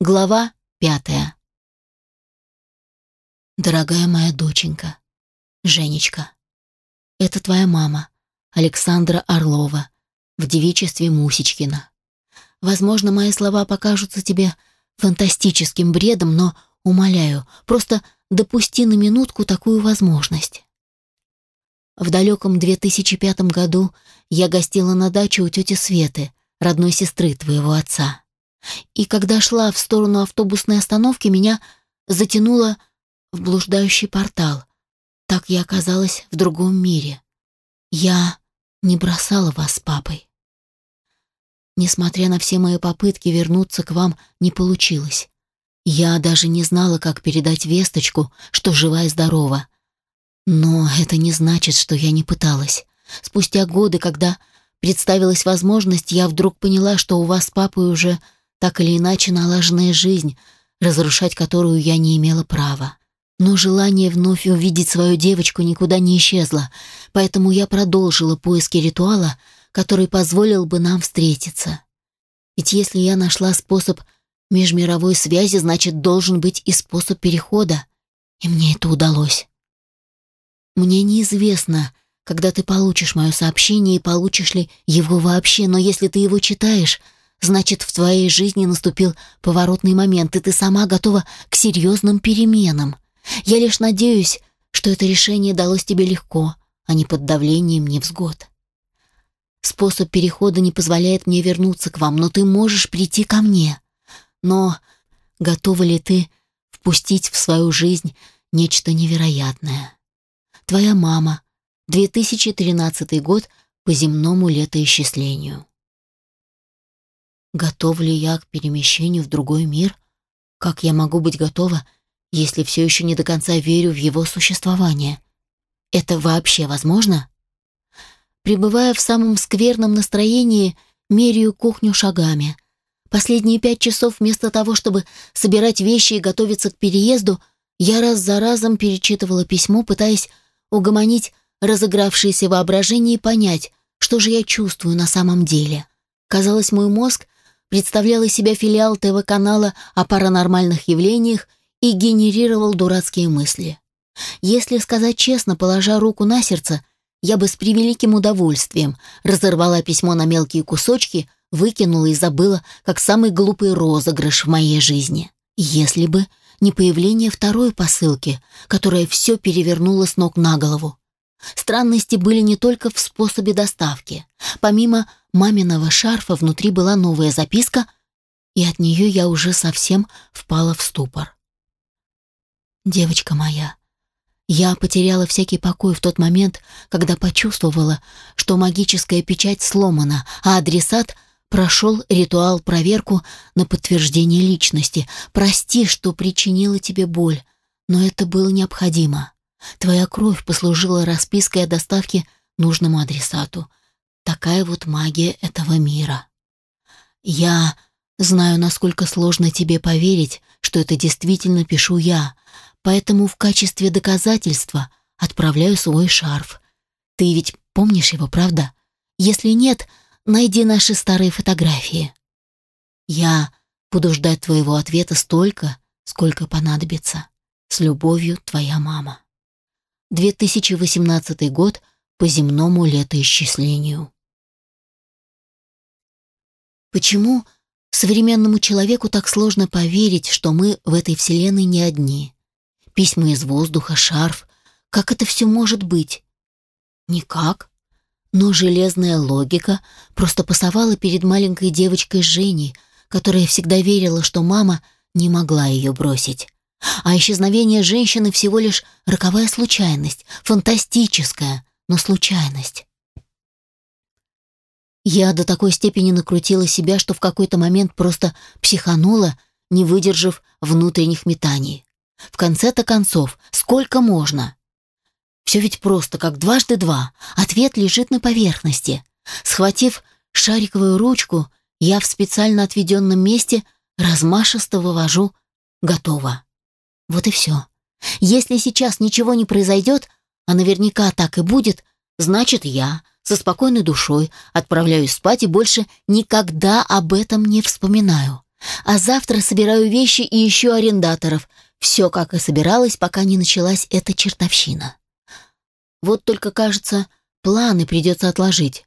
Глава пятая. Дорогая моя доченька, Женечка, это твоя мама, Александра Орлова, в девичестве Мусечкина. Возможно, мои слова покажутся тебе фантастическим бредом, но, умоляю, просто допусти на минутку такую возможность. В далеком 2005 году я гостила на даче у тети Светы, родной сестры твоего отца. И когда шла в сторону автобусной остановки, меня затянуло в блуждающий портал. Так я оказалась в другом мире. Я не бросала вас с папой. Несмотря на все мои попытки вернуться к вам, не получилось. Я даже не знала, как передать весточку, что жива и здорова. Но это не значит, что я не пыталась. Спустя годы, когда представилась возможность, я вдруг поняла, что у вас с папой уже так или иначе налаженная жизнь, разрушать которую я не имела права. Но желание вновь увидеть свою девочку никуда не исчезло, поэтому я продолжила поиски ритуала, который позволил бы нам встретиться. Ведь если я нашла способ межмировой связи, значит, должен быть и способ перехода. И мне это удалось. Мне неизвестно, когда ты получишь мое сообщение и получишь ли его вообще, но если ты его читаешь, Значит, в твоей жизни наступил поворотный момент, и ты сама готова к серьезным переменам. Я лишь надеюсь, что это решение далось тебе легко, а не под давлением невзгод. Способ перехода не позволяет мне вернуться к вам, но ты можешь прийти ко мне. Но готова ли ты впустить в свою жизнь нечто невероятное? Твоя мама, 2013 год по земному летоисчислению. Готов ли я к перемещению в другой мир? Как я могу быть готова, если все еще не до конца верю в его существование? Это вообще возможно? Пребывая в самом скверном настроении, меряю кухню шагами. Последние пять часов вместо того, чтобы собирать вещи и готовиться к переезду, я раз за разом перечитывала письмо, пытаясь угомонить разыгравшееся воображение и понять, что же я чувствую на самом деле. Казалось, мой мозг представлял из себя филиал ТВ-канала о паранормальных явлениях и генерировал дурацкие мысли. Если сказать честно, положа руку на сердце, я бы с превеликим удовольствием разорвала письмо на мелкие кусочки, выкинула и забыла, как самый глупый розыгрыш в моей жизни. Если бы не появление второй посылки, которая все перевернула с ног на голову. Странности были не только в способе доставки. Помимо маминого шарфа внутри была новая записка, и от нее я уже совсем впала в ступор. «Девочка моя, я потеряла всякий покой в тот момент, когда почувствовала, что магическая печать сломана, а адресат прошел ритуал проверку на подтверждение личности. Прости, что причинила тебе боль, но это было необходимо. Твоя кровь послужила распиской о доставке нужному адресату. Такая вот магия этого мира. Я знаю, насколько сложно тебе поверить, что это действительно пишу я, поэтому в качестве доказательства отправляю свой шарф. Ты ведь помнишь его, правда? Если нет, найди наши старые фотографии. Я буду ждать твоего ответа столько, сколько понадобится. С любовью, твоя мама. 2018 год по земному летоисчислению. Почему современному человеку так сложно поверить, что мы в этой вселенной не одни? Письма из воздуха, шарф. Как это все может быть? Никак. Но железная логика просто пасовала перед маленькой девочкой Женей, которая всегда верила, что мама не могла ее бросить. А исчезновение женщины всего лишь роковая случайность, фантастическая, но случайность. Я до такой степени накрутила себя, что в какой-то момент просто психанула, не выдержав внутренних метаний. В конце-то концов, сколько можно? Все ведь просто, как дважды два. Ответ лежит на поверхности. Схватив шариковую ручку, я в специально отведенном месте размашисто вывожу «Готово». Вот и все. Если сейчас ничего не произойдет, а наверняка так и будет, значит я со спокойной душой отправляюсь спать и больше никогда об этом не вспоминаю. А завтра собираю вещи и ищу арендаторов. Все, как и собиралась, пока не началась эта чертовщина. Вот только, кажется, планы придется отложить,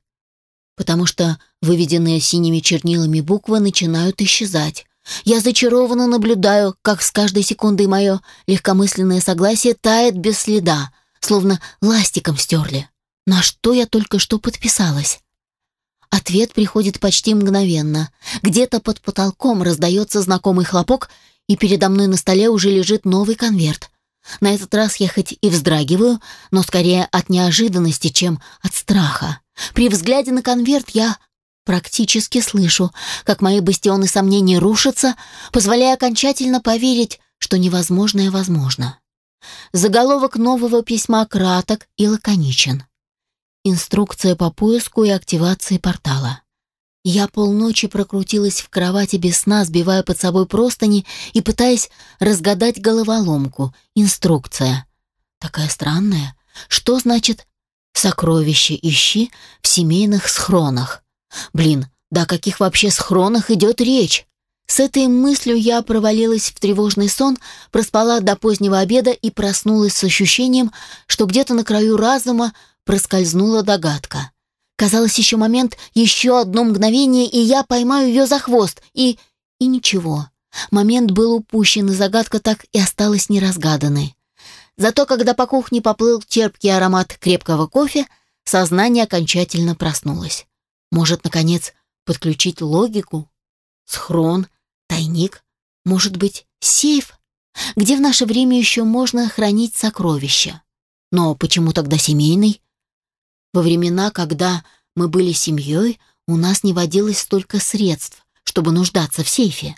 потому что выведенные синими чернилами буквы начинают исчезать. Я зачарованно наблюдаю, как с каждой секундой мое легкомысленное согласие тает без следа, словно ластиком стерли. На что я только что подписалась? Ответ приходит почти мгновенно. Где-то под потолком раздается знакомый хлопок, и передо мной на столе уже лежит новый конверт. На этот раз я хоть и вздрагиваю, но скорее от неожиданности, чем от страха. При взгляде на конверт я практически слышу, как мои бастионы сомнений рушатся, позволяя окончательно поверить, что невозможное возможно. Заголовок нового письма краток и лаконичен. Инструкция по поиску и активации портала. Я полночи прокрутилась в кровати без сна, сбивая под собой простыни и пытаясь разгадать головоломку. Инструкция. Такая странная. Что значит «сокровище ищи в семейных схронах»? Блин, да о каких вообще схронах идет речь? С этой мыслью я провалилась в тревожный сон, проспала до позднего обеда и проснулась с ощущением, что где-то на краю разума проскользнула догадка. Казалось, еще момент, еще одно мгновение, и я поймаю ее за хвост. И... и ничего. Момент был упущен, и загадка так и осталась неразгаданной. Зато когда по кухне поплыл терпкий аромат крепкого кофе, сознание окончательно проснулось. Может, наконец, подключить логику? Схрон, тайник, может быть, сейф? Где в наше время еще можно хранить сокровища? Но почему тогда семейный? Во времена, когда мы были семьей, у нас не водилось столько средств, чтобы нуждаться в сейфе.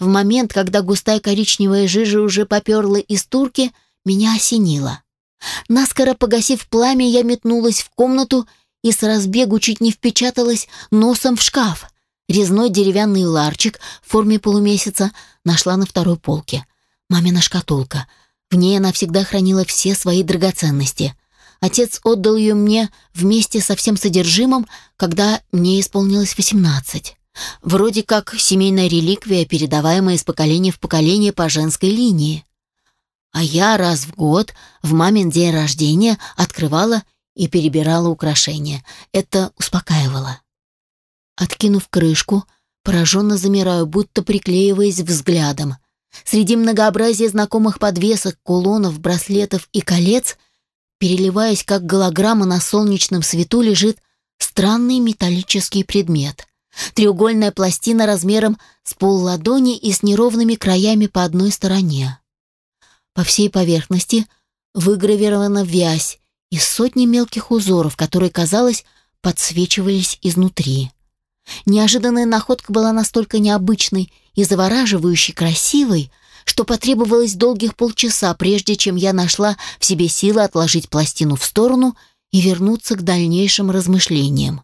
В момент, когда густая коричневая жижа уже поперла из турки, меня осенило. Наскоро погасив пламя, я метнулась в комнату и с разбегу чуть не впечаталась носом в шкаф. Резной деревянный ларчик в форме полумесяца нашла на второй полке. Мамина шкатулка. В ней она всегда хранила все свои драгоценности. Отец отдал ее мне вместе со всем содержимым, когда мне исполнилось 18. Вроде как семейная реликвия, передаваемая из поколения в поколение по женской линии. А я раз в год в мамин день рождения открывала и перебирала украшения. Это успокаивало. Откинув крышку, пораженно замираю, будто приклеиваясь взглядом. Среди многообразия знакомых подвесок, кулонов, браслетов и колец — переливаясь как голограмма на солнечном свету, лежит странный металлический предмет. Треугольная пластина размером с полладони и с неровными краями по одной стороне. По всей поверхности выгравирована вязь из сотни мелких узоров, которые, казалось, подсвечивались изнутри. Неожиданная находка была настолько необычной и завораживающе красивой, что потребовалось долгих полчаса, прежде чем я нашла в себе силы отложить пластину в сторону и вернуться к дальнейшим размышлениям.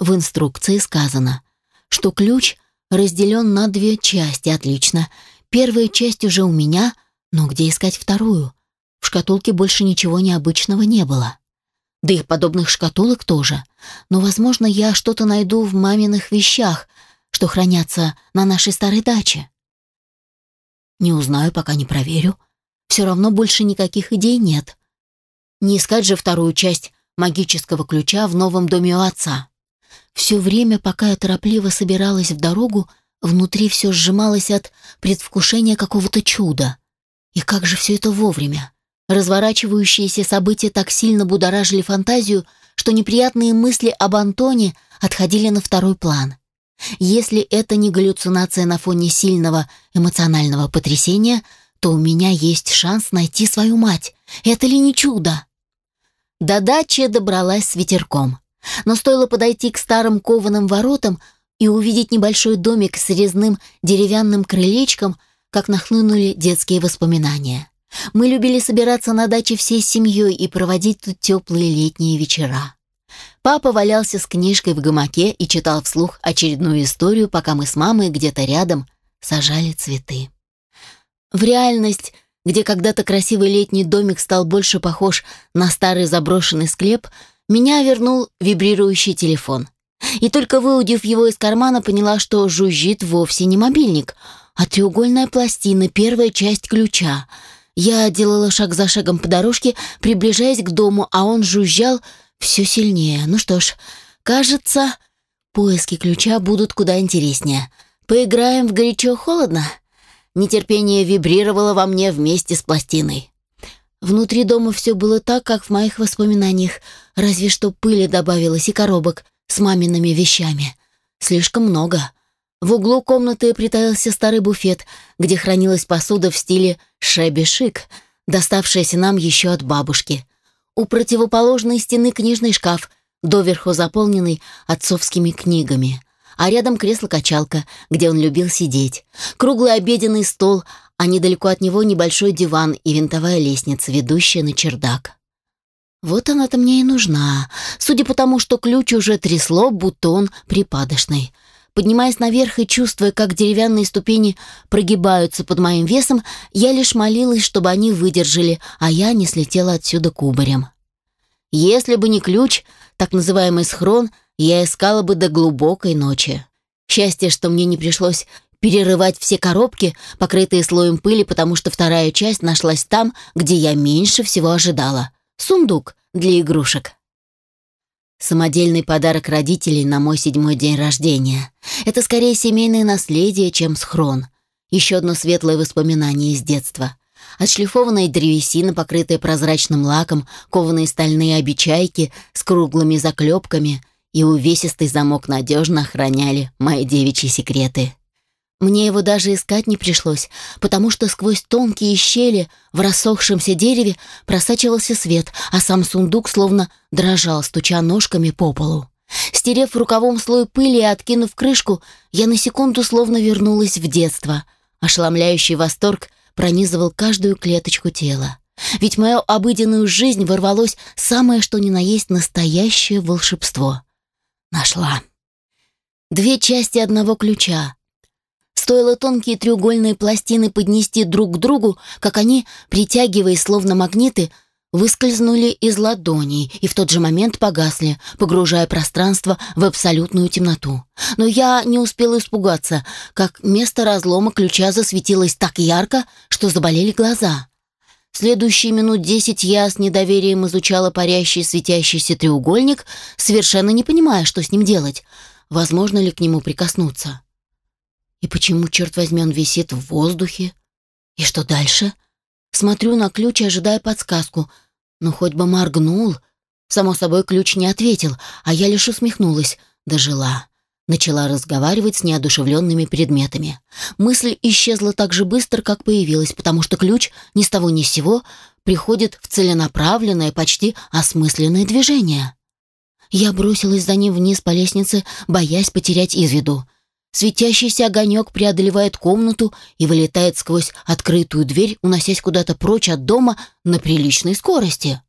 В инструкции сказано, что ключ разделен на две части, отлично. Первая часть уже у меня, но где искать вторую? В шкатулке больше ничего необычного не было. Да и подобных шкатулок тоже. Но, возможно, я что-то найду в маминых вещах, что хранятся на нашей старой даче. Не узнаю, пока не проверю. Все равно больше никаких идей нет. Не искать же вторую часть магического ключа в новом доме у отца. Все время, пока я торопливо собиралась в дорогу, внутри все сжималось от предвкушения какого-то чуда. И как же все это вовремя? Разворачивающиеся события так сильно будоражили фантазию, что неприятные мысли об Антоне отходили на второй план. Если это не галлюцинация на фоне сильного эмоционального потрясения, то у меня есть шанс найти свою мать. Это ли не чудо? До дачи добралась с ветерком. Но стоило подойти к старым кованым воротам и увидеть небольшой домик с резным деревянным крылечком, как нахлынули детские воспоминания. Мы любили собираться на даче всей семьей и проводить тут теплые летние вечера. Папа валялся с книжкой в гамаке и читал вслух очередную историю, пока мы с мамой где-то рядом сажали цветы. В реальность, где когда-то красивый летний домик стал больше похож на старый заброшенный склеп, меня вернул вибрирующий телефон. И только выудив его из кармана, поняла, что жужжит вовсе не мобильник, а треугольная пластина, первая часть ключа. Я делала шаг за шагом по дорожке, приближаясь к дому, а он жужжал все сильнее. Ну что ж, кажется, поиски ключа будут куда интереснее. Поиграем в горячо-холодно? Нетерпение вибрировало во мне вместе с пластиной. Внутри дома все было так, как в моих воспоминаниях, разве что пыли добавилось и коробок с мамиными вещами. Слишком много. В углу комнаты притаился старый буфет, где хранилась посуда в стиле шеби-шик, доставшаяся нам еще от бабушки. У противоположной стены книжный шкаф, доверху заполненный отцовскими книгами а рядом кресло-качалка, где он любил сидеть, круглый обеденный стол, а недалеко от него небольшой диван и винтовая лестница, ведущая на чердак. Вот она-то мне и нужна, судя по тому, что ключ уже трясло, будто он припадочный. Поднимаясь наверх и чувствуя, как деревянные ступени прогибаются под моим весом, я лишь молилась, чтобы они выдержали, а я не слетела отсюда кубарем. Если бы не ключ, так называемый схрон — я искала бы до глубокой ночи. Счастье, что мне не пришлось перерывать все коробки, покрытые слоем пыли, потому что вторая часть нашлась там, где я меньше всего ожидала. Сундук для игрушек. Самодельный подарок родителей на мой седьмой день рождения. Это скорее семейное наследие, чем схрон. Еще одно светлое воспоминание из детства. Отшлифованная древесина, покрытая прозрачным лаком, кованые стальные обечайки с круглыми заклепками, и увесистый замок надежно охраняли мои девичьи секреты. Мне его даже искать не пришлось, потому что сквозь тонкие щели в рассохшемся дереве просачивался свет, а сам сундук словно дрожал, стуча ножками по полу. Стерев рукавом слой пыли и откинув крышку, я на секунду словно вернулась в детство. Ошеломляющий восторг пронизывал каждую клеточку тела. Ведь в мою обыденную жизнь ворвалось самое что ни на есть настоящее волшебство. Нашла. Две части одного ключа. Стоило тонкие треугольные пластины поднести друг к другу, как они, притягиваясь словно магниты, выскользнули из ладоней и в тот же момент погасли, погружая пространство в абсолютную темноту. Но я не успела испугаться, как место разлома ключа засветилось так ярко, что заболели глаза. Следующие минут десять я с недоверием изучала парящий светящийся треугольник, совершенно не понимая, что с ним делать. Возможно ли к нему прикоснуться? И почему, черт возьми, он висит в воздухе? И что дальше? Смотрю на ключ, ожидая подсказку. Ну, хоть бы моргнул. Само собой, ключ не ответил, а я лишь усмехнулась. Дожила. Начала разговаривать с неодушевленными предметами. Мысль исчезла так же быстро, как появилась, потому что ключ ни с того ни с сего приходит в целенаправленное, почти осмысленное движение. Я бросилась за ним вниз по лестнице, боясь потерять из виду. Светящийся огонек преодолевает комнату и вылетает сквозь открытую дверь, уносясь куда-то прочь от дома на приличной скорости.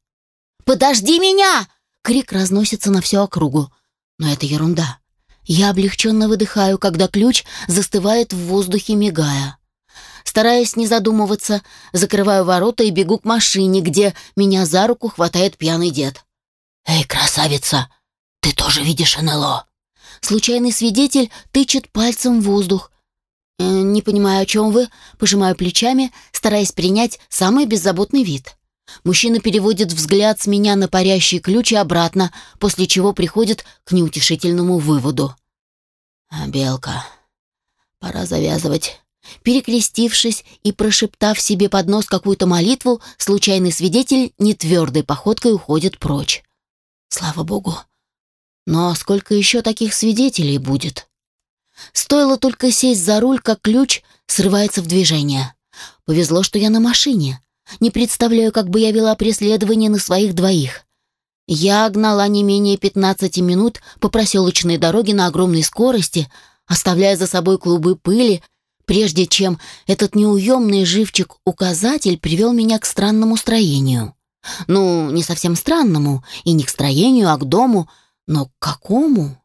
«Подожди меня!» — крик разносится на всю округу. Но это ерунда. Я облегченно выдыхаю, когда ключ застывает в воздухе, мигая. Стараясь не задумываться, закрываю ворота и бегу к машине, где меня за руку хватает пьяный дед. «Эй, красавица, ты тоже видишь НЛО?» Случайный свидетель тычет пальцем в воздух. «Э, «Не понимаю, о чем вы», пожимаю плечами, стараясь принять самый беззаботный вид. Мужчина переводит взгляд с меня на парящий ключ и обратно, после чего приходит к неутешительному выводу. «А, «Белка, пора завязывать». Перекрестившись и прошептав себе под нос какую-то молитву, случайный свидетель нетвердой походкой уходит прочь. Слава богу. Но сколько еще таких свидетелей будет? Стоило только сесть за руль, как ключ срывается в движение. Повезло, что я на машине. Не представляю, как бы я вела преследование на своих двоих. Я гнала не менее 15 минут по проселочной дороге на огромной скорости, оставляя за собой клубы пыли, прежде чем этот неуемный живчик-указатель привел меня к странному строению. Ну, не совсем странному, и не к строению, а к дому, но к какому?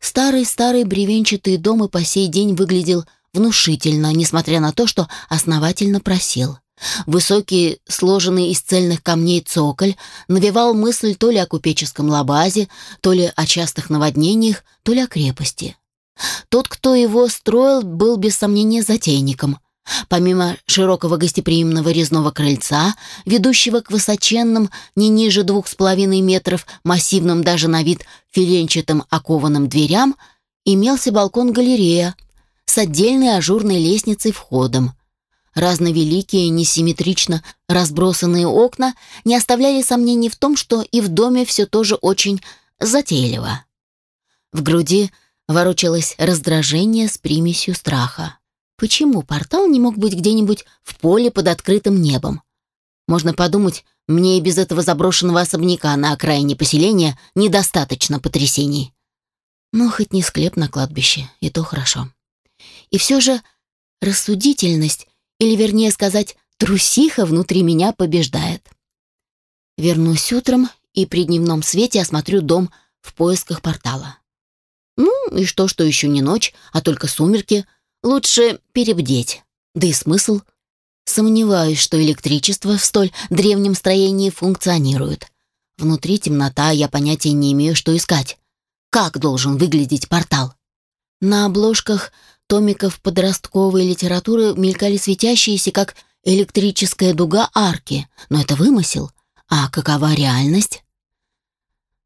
Старый-старый бревенчатый дом и по сей день выглядел внушительно, несмотря на то, что основательно просел. Высокий, сложенный из цельных камней цоколь навевал мысль то ли о купеческом лабазе, то ли о частых наводнениях, то ли о крепости. Тот, кто его строил, был без сомнения затейником. Помимо широкого гостеприимного резного крыльца, ведущего к высоченным, не ниже двух с половиной метров, массивным даже на вид филенчатым окованным дверям, имелся балкон-галерея с отдельной ажурной лестницей входом. Разновеликие, несимметрично разбросанные окна не оставляли сомнений в том, что и в доме все тоже очень затейливо. В груди ворочалось раздражение с примесью страха. Почему портал не мог быть где-нибудь в поле под открытым небом? Можно подумать, мне и без этого заброшенного особняка на окраине поселения недостаточно потрясений. Ну, хоть не склеп на кладбище, и то хорошо. И все же рассудительность, или вернее сказать, трусиха внутри меня побеждает. Вернусь утром и при дневном свете осмотрю дом в поисках портала. Ну, и что, что еще не ночь, а только сумерки, лучше перебдеть. Да и смысл? Сомневаюсь, что электричество в столь древнем строении функционирует. Внутри темнота, я понятия не имею, что искать. Как должен выглядеть портал? На обложках томиков подростковой литературы мелькали светящиеся, как электрическая дуга, арки. Но это вымысел. А какова реальность?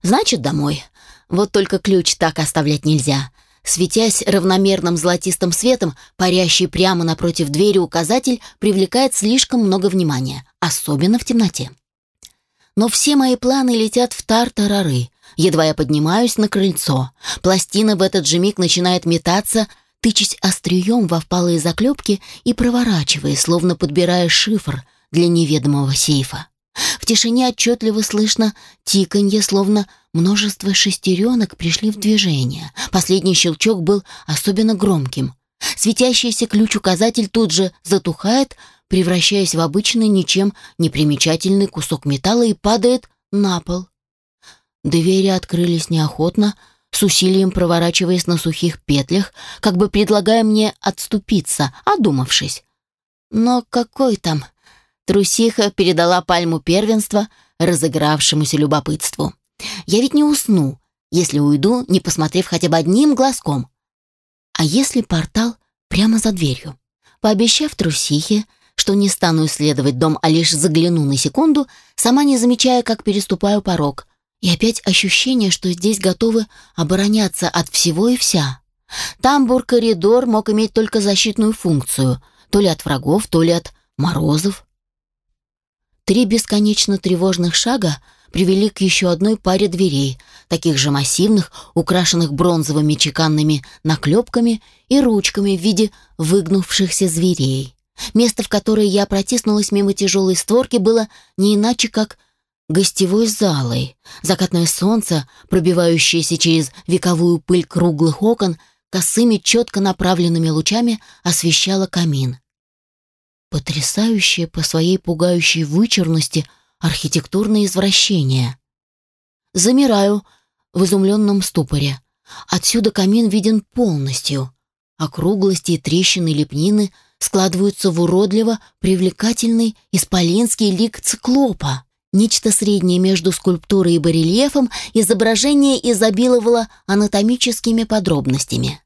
Значит, домой. Вот только ключ так оставлять нельзя. Светясь равномерным золотистым светом, парящий прямо напротив двери указатель привлекает слишком много внимания, особенно в темноте. Но все мои планы летят в тар-тарары. Едва я поднимаюсь на крыльцо, пластина в этот же миг начинает метаться, тычась острием во впалые заклепки и проворачивая, словно подбирая шифр для неведомого сейфа. В тишине отчетливо слышно тиканье, словно множество шестеренок пришли в движение. Последний щелчок был особенно громким. Светящийся ключ-указатель тут же затухает, превращаясь в обычный, ничем не примечательный кусок металла и падает на пол. Двери открылись неохотно, с усилием проворачиваясь на сухих петлях, как бы предлагая мне отступиться, одумавшись. Но какой там Трусиха передала пальму первенства разыгравшемуся любопытству. «Я ведь не усну, если уйду, не посмотрев хотя бы одним глазком. А если портал прямо за дверью?» Пообещав трусихе, что не стану исследовать дом, а лишь загляну на секунду, сама не замечая, как переступаю порог. И опять ощущение, что здесь готовы обороняться от всего и вся. Тамбур-коридор мог иметь только защитную функцию, то ли от врагов, то ли от морозов. Три бесконечно тревожных шага привели к еще одной паре дверей, таких же массивных, украшенных бронзовыми чеканными наклепками и ручками в виде выгнувшихся зверей. Место, в которое я протиснулась мимо тяжелой створки, было не иначе, как гостевой залой. Закатное солнце, пробивающееся через вековую пыль круглых окон, косыми четко направленными лучами освещало камин потрясающее по своей пугающей вычурности архитектурное извращение. Замираю в изумленном ступоре. Отсюда камин виден полностью. Округлости и трещины лепнины складываются в уродливо привлекательный исполинский лик циклопа. Нечто среднее между скульптурой и барельефом изображение изобиловало анатомическими подробностями.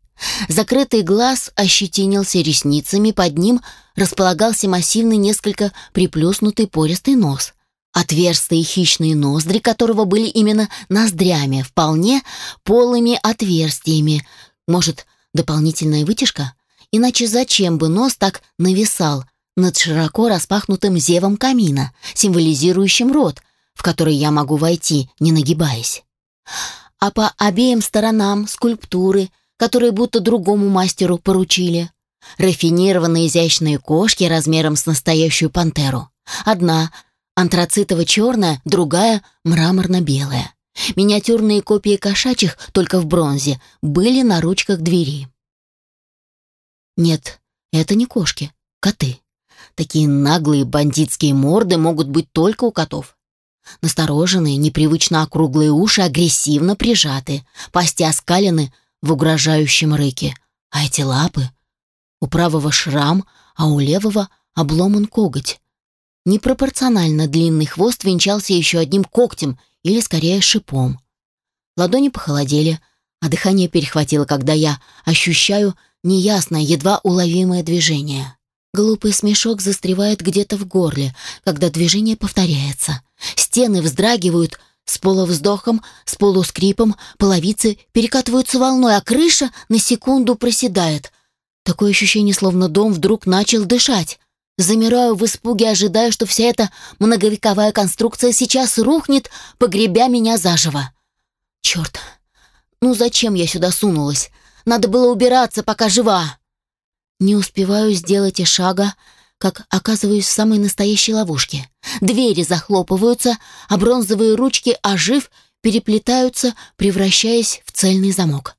Закрытый глаз ощетинился ресницами, под ним располагался массивный, несколько приплюснутый пористый нос. Отверстые хищные ноздри, которого были именно ноздрями, вполне полыми отверстиями. Может, дополнительная вытяжка? Иначе зачем бы нос так нависал над широко распахнутым зевом камина, символизирующим рот, в который я могу войти, не нагибаясь? А по обеим сторонам скульптуры которые будто другому мастеру поручили. Рафинированные изящные кошки размером с настоящую пантеру. Одна антрацитово-черная, другая мраморно-белая. Миниатюрные копии кошачьих, только в бронзе, были на ручках двери. Нет, это не кошки, коты. Такие наглые бандитские морды могут быть только у котов. Настороженные, непривычно округлые уши агрессивно прижаты, пасти оскалены, в угрожающем рыке. А эти лапы? У правого шрам, а у левого обломан коготь. Непропорционально длинный хвост венчался еще одним когтем или, скорее, шипом. Ладони похолодели, а дыхание перехватило, когда я ощущаю неясное, едва уловимое движение. Глупый смешок застревает где-то в горле, когда движение повторяется. Стены вздрагивают с полувздохом, с полускрипом, половицы перекатываются волной, а крыша на секунду проседает. Такое ощущение, словно дом вдруг начал дышать. Замираю в испуге, ожидая, что вся эта многовековая конструкция сейчас рухнет, погребя меня заживо. Черт, ну зачем я сюда сунулась? Надо было убираться, пока жива. Не успеваю сделать и шага, как оказываюсь в самой настоящей ловушке. Двери захлопываются, а бронзовые ручки, ожив, переплетаются, превращаясь в цельный замок.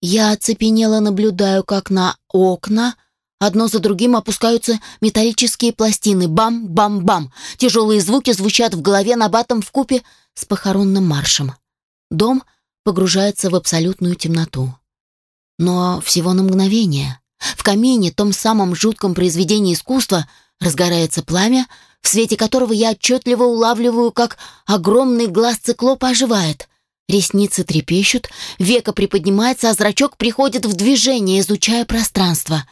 Я оцепенело наблюдаю, как на окна одно за другим опускаются металлические пластины. Бам-бам-бам. Тяжелые звуки звучат в голове набатом в купе с похоронным маршем. Дом погружается в абсолютную темноту. Но всего на мгновение. В камине, том самом жутком произведении искусства, разгорается пламя, в свете которого я отчетливо улавливаю, как огромный глаз циклопа оживает. Ресницы трепещут, века приподнимается, а зрачок приходит в движение, изучая пространство.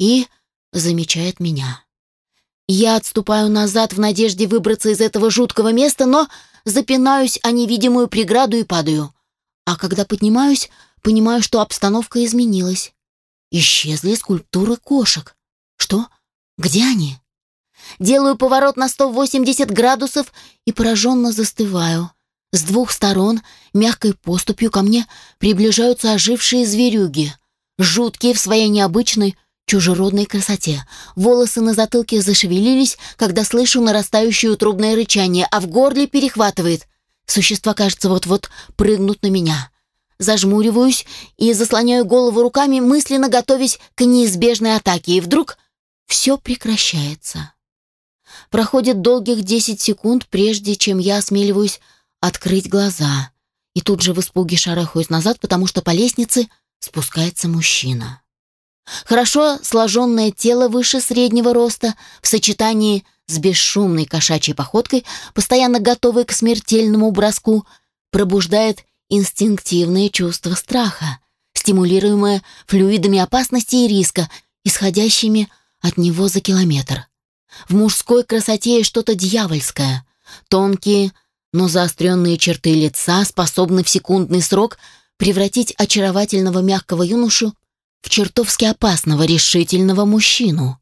И замечает меня. Я отступаю назад в надежде выбраться из этого жуткого места, но запинаюсь о невидимую преграду и падаю. А когда поднимаюсь, понимаю, что обстановка изменилась. Исчезли скульптуры кошек. Что? Где они? Делаю поворот на 180 градусов и пораженно застываю. С двух сторон мягкой поступью ко мне приближаются ожившие зверюги. Жуткие в своей необычной, чужеродной красоте. Волосы на затылке зашевелились, когда слышу нарастающее трубное рычание, а в горле перехватывает. Существа, кажется, вот-вот прыгнут на меня зажмуриваюсь и заслоняю голову руками, мысленно готовясь к неизбежной атаке, и вдруг все прекращается. Проходит долгих десять секунд, прежде чем я осмеливаюсь открыть глаза, и тут же в испуге шарахаюсь назад, потому что по лестнице спускается мужчина. Хорошо сложенное тело выше среднего роста в сочетании с бесшумной кошачьей походкой, постоянно готовой к смертельному броску, пробуждает инстинктивное чувство страха, стимулируемое флюидами опасности и риска, исходящими от него за километр. В мужской красоте есть что-то дьявольское. Тонкие, но заостренные черты лица способны в секундный срок превратить очаровательного мягкого юношу в чертовски опасного решительного мужчину.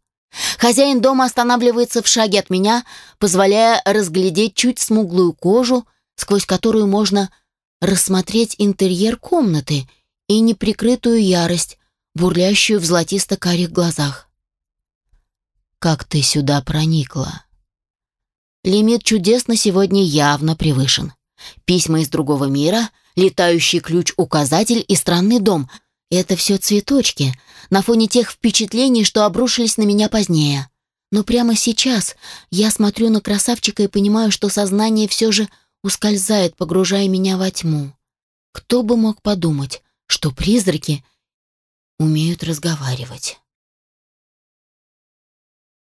Хозяин дома останавливается в шаге от меня, позволяя разглядеть чуть смуглую кожу, сквозь которую можно рассмотреть интерьер комнаты и неприкрытую ярость, бурлящую в золотисто-карих глазах. «Как ты сюда проникла?» Лимит чудес на сегодня явно превышен. Письма из другого мира, летающий ключ-указатель и странный дом — это все цветочки на фоне тех впечатлений, что обрушились на меня позднее. Но прямо сейчас я смотрю на красавчика и понимаю, что сознание все же ускользает, погружая меня во тьму. Кто бы мог подумать, что призраки умеют разговаривать?